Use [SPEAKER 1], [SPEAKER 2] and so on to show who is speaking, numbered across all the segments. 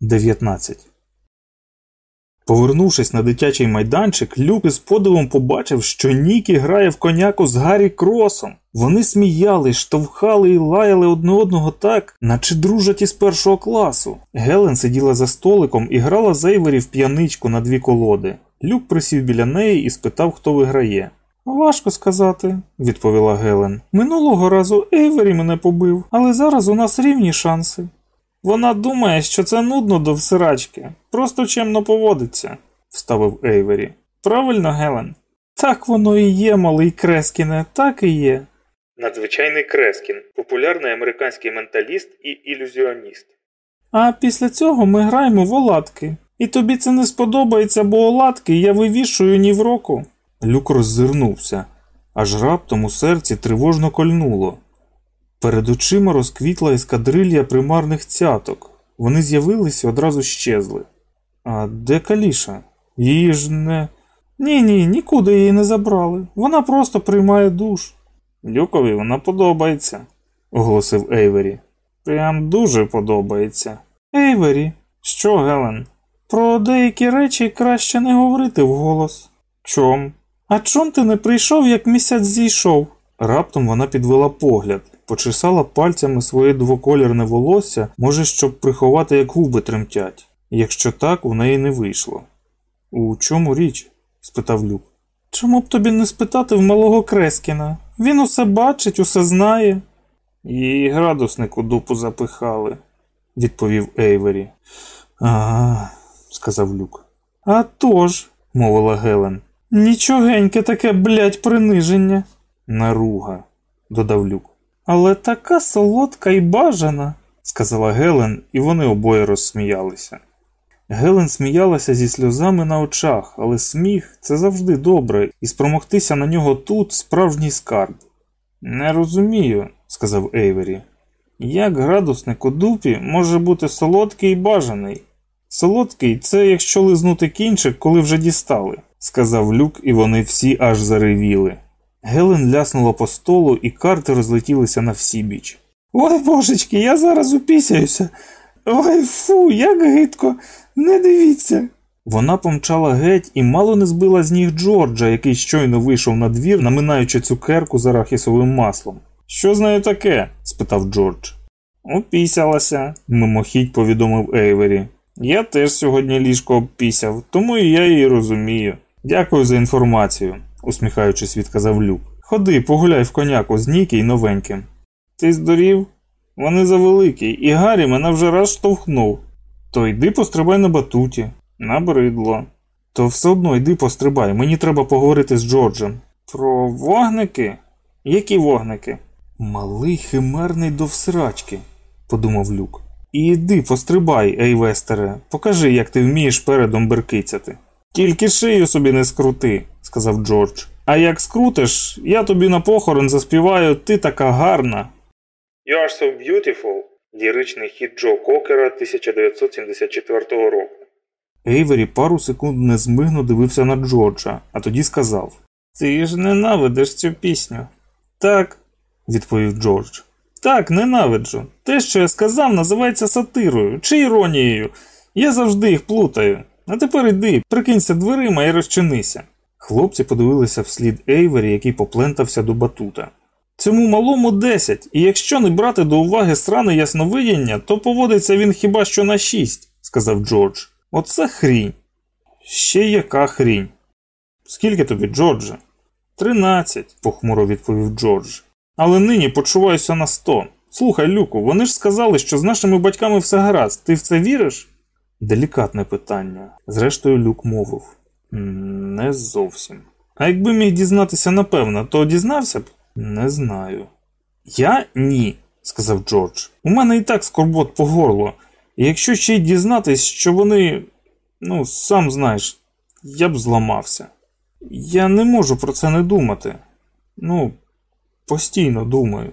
[SPEAKER 1] 19. Повернувшись на дитячий майданчик, Люк із подивом побачив, що Нікі грає в коняку з Гаррі Кросом. Вони сміялись, штовхали і лаяли одне одного так, наче дружать із першого класу. Гелен сиділа за столиком і грала з Ейвері в п'яничку на дві колоди. Люк присів біля неї і спитав, хто виграє. Важко сказати, відповіла Гелен. Минулого разу Ейвері мене побив, але зараз у нас рівні шанси. Вона думає, що це нудно до всирачки, просто чемно поводиться, вставив Ейвері. Правильно, Гелен? Так воно і є, малий Крескіне, так і є. Надзвичайний Крескін, популярний американський менталіст і ілюзіоніст. А після цього ми граємо в оладки. І тобі це не сподобається, бо оладки я вивішую ні в року. Люк роззирнувся, аж раптом у серці тривожно кольнуло. Перед очима розквітла ескадрилья примарних цяток. Вони з'явилися і одразу щезли. А де Каліша? Її ж не. Ні, ні, нікуди її не забрали. Вона просто приймає душ. Люкові вона подобається, оголосив Ейвері. Прям дуже подобається. Ейвері, що, Гелен? Про деякі речі краще не говорити вголос. Чом? А чом ти не прийшов, як місяць зійшов? Раптом вона підвела погляд, почесала пальцями своє двоколірне волосся, може, щоб приховати, як губи тремтять. Якщо так, у неї не вийшло. У чому річ? спитав Люк. Чому б тобі не спитати в малого Крескіна? Він усе бачить, усе знає. Її градусник у дупу запихали, відповів Ейвері. Ага, сказав Люк. «А тож», – мовила Гелен. Нічогеньке таке, блядь, приниження. Наруга, додав Люк. Але така солодка і бажана, сказала Гелен, і вони обоє розсміялися. Гелен сміялася зі сльозами на очах, але сміх це завжди добре, і спромогтися на нього тут справжній скарб. Не розумію, сказав Ейвері. Як градусник у дупі може бути солодкий і бажаний? Солодкий це якщо лизнути кінчик, коли вже дістали, сказав Люк, і вони всі аж заревіли. Гелен ляснула по столу, і карти розлетілися на всі біч. Ой божечки, я зараз упісяюся. Ой фу, як гидко, не дивіться. Вона помчала геть і мало не збила з ніг Джорджа, який щойно вийшов на двір, наминаючи цукерку з арахісовим маслом. Що з нею таке? спитав Джордж. Упісялася, мимохідь повідомив Ейвері. Я теж сьогодні ліжко обпісяв, тому і я її розумію. Дякую за інформацію, усміхаючись, відказав Люк. Ходи, погуляй в коняку з Нікі й новеньким. Ти здурів? Вони завеликі, і Гаррі мене вже раз штовхнув. То йди пострибай на батуті. Набридло. То все одно йди пострибай, мені треба поговорити з Джорджем. Про вогники? Які вогники? Малий химерний до всрачки, подумав Люк. І йди пострибай, Ейвестере, покажи, як ти вмієш передом беркицяти. Тільки шию собі не скрути, сказав Джордж. А як скрутиш, я тобі на похорон заспіваю, ти така гарна. You are so beautiful, ліричний хіт Джо Кокера 1974 року. Ейвері пару секунд незмигно дивився на Джорджа, а тоді сказав: Ти ж ненавидиш цю пісню. Так, відповів Джордж. Так, ненавиджу. Те, що я сказав, називається сатирою чи іронією. Я завжди їх плутаю. А тепер іди, прикинься дверима і розчинися. Хлопці подивилися вслід Ейвері, який поплентався до батута. Цьому малому 10, і якщо не брати до уваги сране ясновидіння, то поводиться він хіба що на 6, сказав Джордж. Оце хрінь. Ще яка хрінь. Скільки тобі, Джордже? Тринадцять, похмуро відповів Джордж. Але нині почуваюся на сто. Слухай, Люку, вони ж сказали, що з нашими батьками все гаразд. Ти в це віриш? Делікатне питання. Зрештою, Люк мовив. Не зовсім. А якби міг дізнатися напевно, то дізнався б? Не знаю. Я ні, сказав Джордж. У мене і так скорбот по горло. І якщо ще й дізнатись, що вони, ну, сам знаєш, я б зламався. Я не можу про це не думати. Ну, постійно думаю.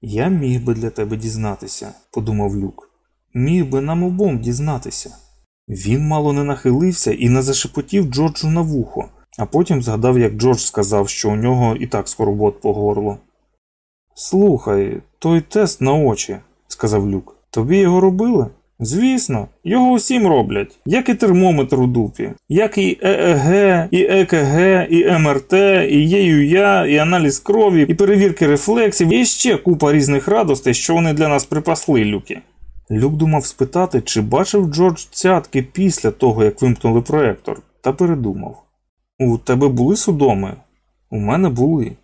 [SPEAKER 1] Я міг би для тебе дізнатися, подумав Люк. Міг би нам обом дізнатися. Він мало не нахилився і не зашепотів Джорджу на вухо, а потім згадав, як Джордж сказав, що у нього і так скоробот по горло. Слухай, той тест на очі, сказав Люк. Тобі його робили? Звісно, його усім роблять, як і термометр у дупі, як і ЕЕГ, і ЕКГ, і МРТ, і ЄЮЯ, і аналіз крові, і перевірки рефлексів, і ще купа різних радостей, що вони для нас припасли, люки. Люк думав спитати, чи бачив Джордж цятки після того, як вимкнули проектор, та передумав. У тебе були судоми? У мене були.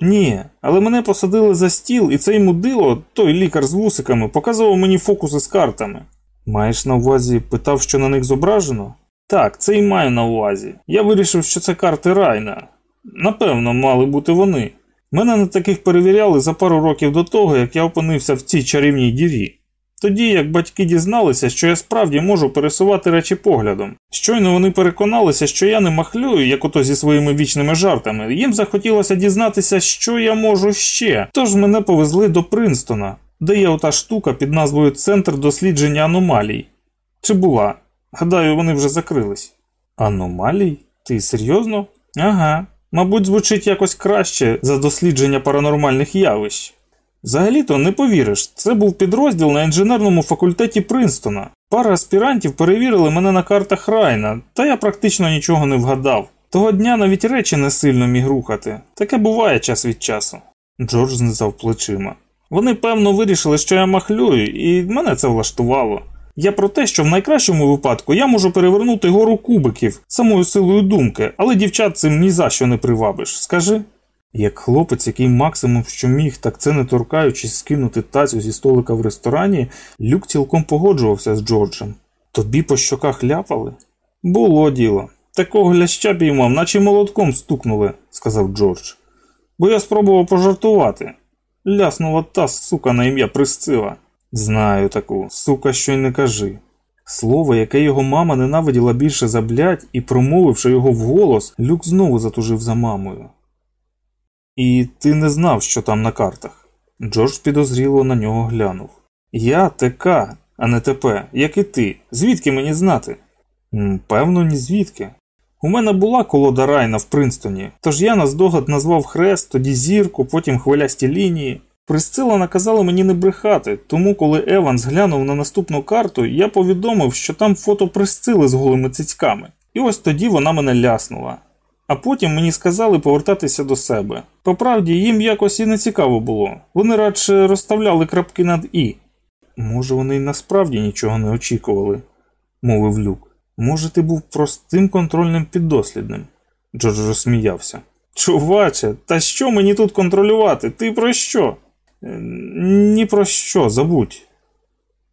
[SPEAKER 1] Ні, але мене посадили за стіл, і цей мудило, той лікар з вусиками, показував мені фокуси з картами. Маєш на увазі питав, що на них зображено? Так, це і маю на увазі. Я вирішив, що це карти Райна. Напевно, мали бути вони. Мене на таких перевіряли за пару років до того, як я опинився в цій чарівній дірі. Тоді, як батьки дізналися, що я справді можу пересувати речі поглядом. Щойно вони переконалися, що я не махлюю, як ото зі своїми вічними жартами. Їм захотілося дізнатися, що я можу ще. Тож мене повезли до Принстона, де є ота штука під назвою Центр дослідження аномалій. Чи була? Гадаю, вони вже закрились. Аномалій? Ти серйозно? Ага. Мабуть, звучить якось краще за дослідження паранормальних явищ. Взагалі-то не повіриш, це був підрозділ на інженерному факультеті Принстона. Пара аспірантів перевірили мене на картах Райна, та я практично нічого не вгадав. Того дня навіть речі не сильно міг рухати. Таке буває час від часу. Джордж знизав плечима. Вони, певно, вирішили, що я махлюю, і мене це влаштувало. Я про те, що в найкращому випадку я можу перевернути гору кубиків самою силою думки, але дівчат цим ні за що не привабиш. Скажи. Як хлопець, який максимум що міг, так це не торкаючись скинути тацю зі столика в ресторані, Люк цілком погоджувався з Джорджем. Тобі по щоках ляпали? Було діло. Такого гляща піймав, наче молотком стукнули, сказав Джордж. Бо я спробував пожартувати. Ляснула та сука на ім'я Присцила. Знаю таку, сука, що й не кажи. Слово, яке його мама ненавиділа більше за блядь, і, промовивши його вголос, Люк знову затужив за мамою. І ти не знав, що там на картах. Джордж підозріло на нього глянув. Я ТК, а не ТП, як і ти. Звідки мені знати? Певно, ні звідки. У мене була колода Райна в Принстоні, тож я на здогад назвав хрест, тоді зірку, потім хвилясті лінії. Присцила наказала мені не брехати, тому коли Еванс глянув на наступну карту, я повідомив, що там фото Присцили з голими цицьками. І ось тоді вона мене ляснула. А потім мені сказали повертатися до себе. Поправді, їм якось і не цікаво було. Вони радше розставляли крапки над І. Може, вони й насправді нічого не очікували, мовив Люк. Може, ти був простим контрольним піддослідним. Джордж розсміявся. Чуваче, та що мені тут контролювати? Ти про що? «Е, ні про що, забудь.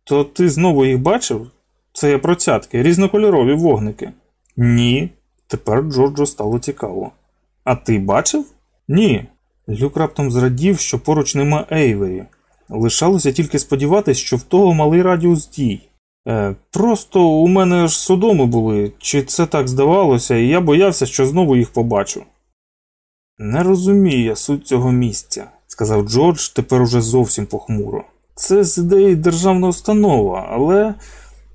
[SPEAKER 1] То ти знову їх бачив? Це я про цятки, різнокольорові вогники. Ні. Тепер Джорджу стало цікаво. А ти бачив? Ні. Люк раптом зрадів, що поруч нема Ейвері. Лишалося тільки сподіватися, що в того малий радіус дій. Е, Просто у мене ж судоми були, чи це так здавалося, і я боявся, що знову їх побачу. Не розумію я суть цього місця, сказав Джордж тепер уже зовсім похмуро. Це з ідеї державна установа, але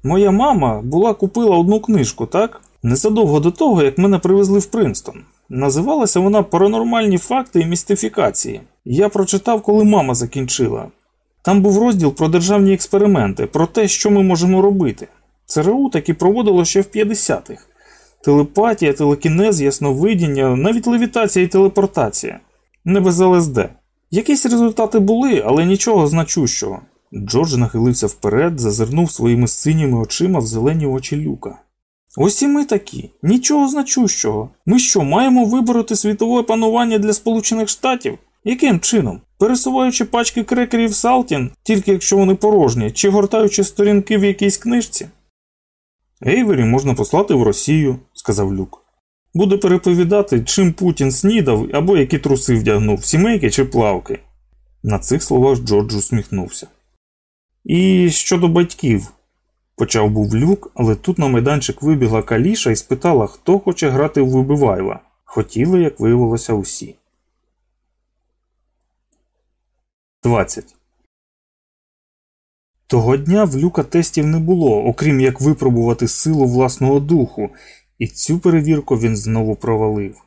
[SPEAKER 1] моя мама була купила одну книжку, так? Незадовго до того, як мене привезли в Принстон. Називалася вона Паранормальні факти і містифікації. Я прочитав, коли мама закінчила. Там був розділ про державні експерименти, про те, що ми можемо робити. ЦРУ таки проводило ще в 50-х. Телепатія, телекінез, ясновидіння, навіть левітація і телепортація. Не без ЛСД. Якісь результати були, але нічого значущого. Джордж нахилився вперед, зазирнув своїми синіми очима в зелені очі люка. Ось і ми такі, нічого значущого. Ми що, маємо вибороти світове панування для Сполучених Штатів? Яким чином? Пересуваючи пачки крекерів Салтін, тільки якщо вони порожні, чи гортаючи сторінки в якійсь книжці? Ейвері можна послати в Росію, сказав Люк. Буде переповідати, чим Путін снідав або які труси вдягнув, сімейки чи плавки. На цих словах Джордж усміхнувся. І щодо батьків, Почав був люк, але тут на майданчик вибігла каліша і спитала, хто хоче грати в вибивайла. Хотіли, як виявилося, усі. 20. Того дня в люка тестів не було, окрім як випробувати силу власного духу, і цю перевірку він знову провалив.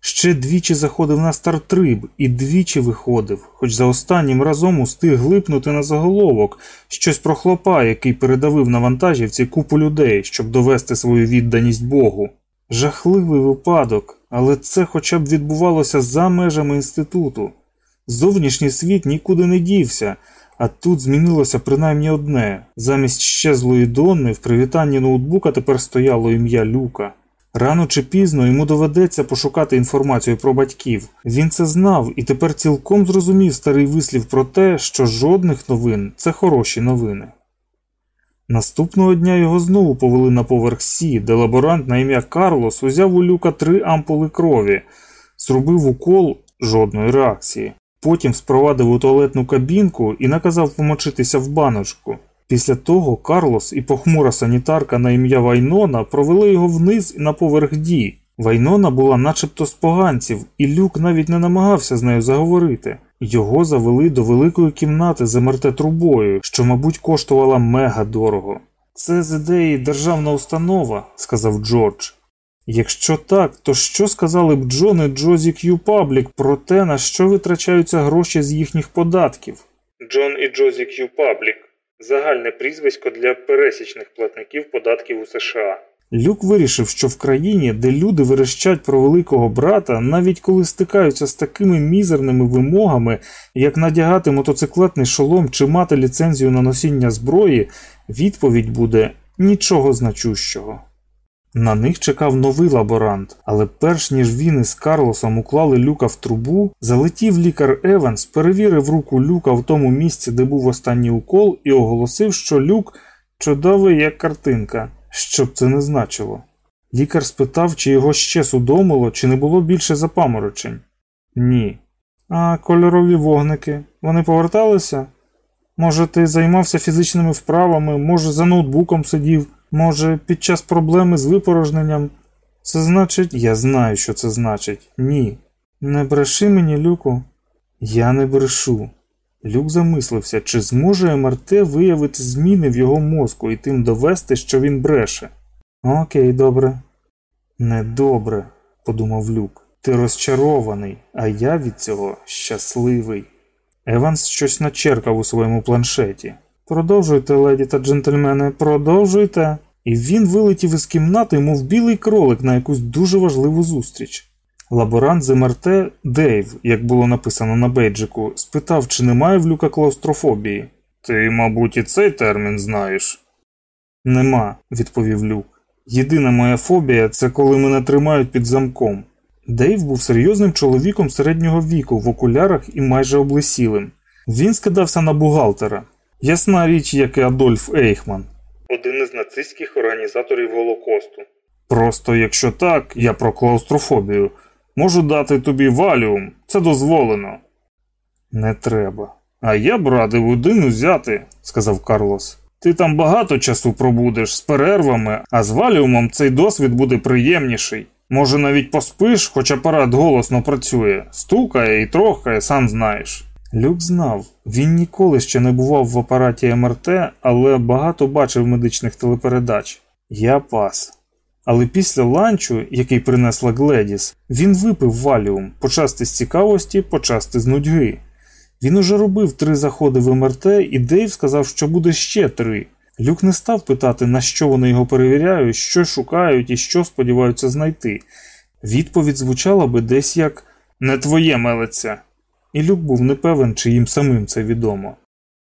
[SPEAKER 1] Ще двічі заходив на стартриб і двічі виходив, хоч за останнім разом устиг глипнути на заголовок щось про хлопа, який передавив на вантажівці купу людей, щоб довести свою відданість Богу. Жахливий випадок, але це хоча б відбувалося за межами інституту. Зовнішній світ нікуди не дівся, а тут змінилося принаймні одне замість щезлої Донни в привітанні ноутбука тепер стояло ім'я Люка. Рано чи пізно йому доведеться пошукати інформацію про батьків. Він це знав і тепер цілком зрозумів старий вислів про те, що жодних новин це хороші новини. Наступного дня його знову повели на поверх Сі, де лаборант на ім'я Карлос узяв у люка три ампули крові, зробив укол жодної реакції. Потім спровадив у туалетну кабінку і наказав помочитися в баночку. Після того Карлос і похмура санітарка на ім'я Вайнона провели його вниз і на поверх Ді. Вайнона була начебто з поганців, і люк навіть не намагався з нею заговорити. Його завели до великої кімнати з МРТ трубою, що, мабуть, коштувала мега дорого. Це з ідеї державна установа, сказав Джордж. Якщо так, то що сказали б Джон і Джозі К'ю Паблік про те, на що витрачаються гроші з їхніх податків? Джон і Джозі К'ю Паблік загальне прізвисько для пересічних платників податків у США. Люк вирішив, що в країні, де люди верещать про великого брата, навіть коли стикаються з такими мізерними вимогами, як надягати мотоциклетний шолом чи мати ліцензію на носіння зброї, відповідь буде нічого значущого. На них чекав новий лаборант, але перш ніж він із Карлосом уклали люка в трубу, залетів лікар Еванс, перевірив руку люка в тому місці, де був останній укол, і оголосив, що люк чудовий як картинка, що б це не значило. Лікар спитав, чи його ще судомило, чи не було більше запаморочень. Ні. А кольорові вогники. Вони поверталися? Може, ти займався фізичними вправами, може, за ноутбуком сидів. Може, під час проблеми з випорожненням. Це значить, я знаю, що це значить. Ні. Не бреши мені, Люку. Я не брешу. Люк замислився, чи зможе МРТ виявити зміни в його мозку і тим довести, що він бреше. Окей, добре. Недобре, подумав Люк. Ти розчарований, а я від цього щасливий. Еванс щось начеркав у своєму планшеті. Продовжуйте, леді та джентльмени, продовжуйте. І він вилетів із кімнати, мов білий кролик на якусь дуже важливу зустріч. Лаборант з МРТ Дейв, як було написано на бейджику, спитав, чи немає в люка клаустрофобії. Ти, мабуть, і цей термін знаєш? Нема, відповів люк. Єдина моя фобія це коли мене тримають під замком. Дейв був серйозним чоловіком середнього віку в окулярах і майже облесілим. Він скидався на бухгалтера. Ясна річ, як і Адольф Ейхман, один із нацистських організаторів Голокосту. Просто якщо так, я про клаустрофобію, можу дати тобі валіум, це дозволено. Не треба. А я б радив один узяти, сказав Карлос. Ти там багато часу пробудеш з перервами, а з валіумом цей досвід буде приємніший. Може, навіть поспиш, хоч апарат голосно працює, стукає і трохає, сам знаєш. Люк знав, він ніколи ще не бував в апараті МРТ, але багато бачив медичних телепередач. Я пас. Але після ланчу, який принесла Гледіс, він випив валіум, почасти з цікавості, почасти з нудьги. Він уже робив три заходи в МРТ, і Дейв сказав, що буде ще три. Люк не став питати, на що вони його перевіряють, що шукають і що сподіваються знайти. Відповідь звучала би десь як не твоє мелеться і Люк був не певен, чи їм самим це відомо.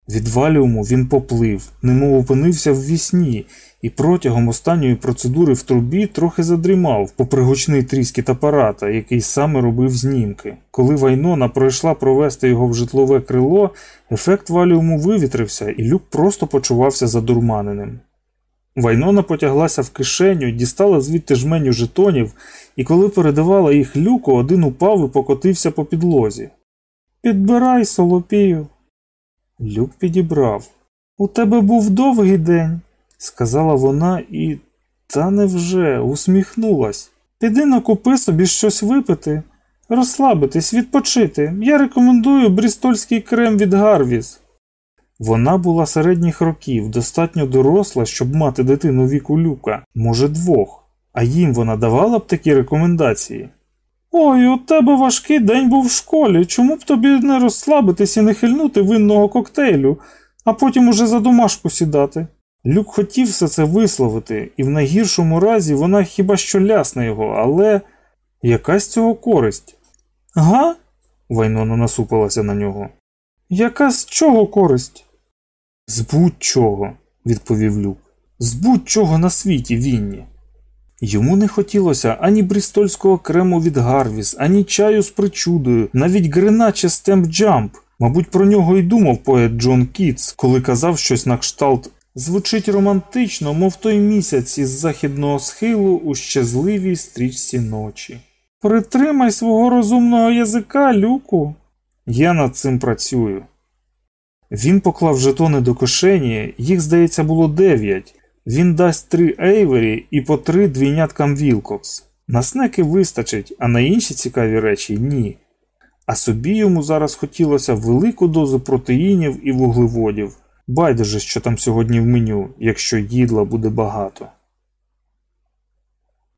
[SPEAKER 1] Від валіуму він поплив, немов опинився в вісні, і протягом останньої процедури в трубі трохи задрімав, попри гучний тріскіт апарата, який саме робив знімки. Коли Вайнона пройшла провести його в житлове крило, ефект валіуму вивітрився, і люк просто почувався задурманеним. Вайнона потяглася в кишеню, дістала звідти жменю жетонів, і коли передавала їх люку, один упав і покотився по підлозі. Підбирай, солопію. Люк підібрав. У тебе був довгий день, сказала вона і, та невже, усміхнулась. Піди накупи собі щось випити, розслабитись, відпочити. Я рекомендую брістольський крем від Гарвіз. Вона була середніх років, достатньо доросла, щоб мати дитину віку люка, може, двох, а їм вона давала б такі рекомендації. Ой, у тебе важкий день був в школі. Чому б тобі не розслабитись і не хильнути винного коктейлю, а потім уже за домашку сідати? Люк хотів все це висловити, і в найгіршому разі вона хіба що лясне його, але яка з цього користь? Га? Вайнона насупилася на нього. Яка з чого користь? З будь-чого, відповів Люк. З будь-чого на світі Вінні. Йому не хотілося ані брістольського крему від Гарвіс, ані чаю з причудою, навіть Гренаш Stump Jump. Мабуть, про нього й думав поет Джон Кітс, коли казав щось на кшталт звучить романтично, мов той місяць із західного схилу у щасливій стрічці ночі. Притримай свого розумного язика, Люку. Я над цим працюю. Він поклав жетони до кишені, їх, здається, було дев'ять. Він дасть три Ейвері і по три двійняткам Вілкокс. На снеки вистачить, а на інші цікаві речі ні. А собі йому зараз хотілося велику дозу протеїнів і вуглеводів. Байдуже, що там сьогодні в меню, якщо їдла буде багато.